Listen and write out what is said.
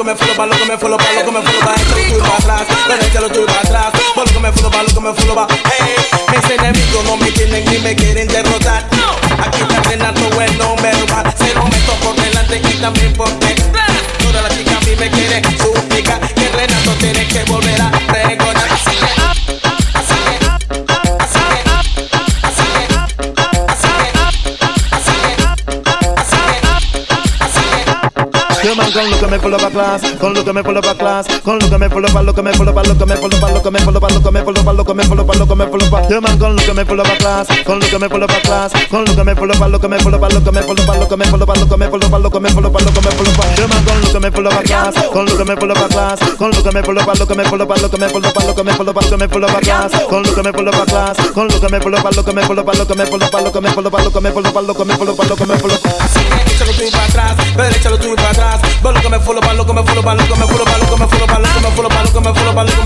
pa, loco me follow pa, loco me follow pa, loco me follow pa, échalo tú y pa' atrás, tú y pa' atrás, por loco me follow pa, loco me follow pa, hey, mis enemigos no me tienen ni me quieren derrotar, aquí está Renato bueno, me va, se lo meto por delante y también por detrás, toda la chica a mí me quiere suplicar, que Renato tiene que volver a que, así que, Yo man con lo que me follow pa' class, con lo que me follow pa' class, con lo que me follow pa' lo que me follow pa' lo que me follow pa' lo que me follow pa' lo que me follow pa' lo que me follow pa' lo que me follow pa' Yo man con lo que me follow pa' class, con lo que me follow pa' class, con lo que me follow pa' lo que me follow pa' lo que me follow pa' lo que me follow pa' lo que me follow pa' lo que me follow pa' lo que me follow man con lo que me follow que me follow pa' class, con lo que me follow que me follow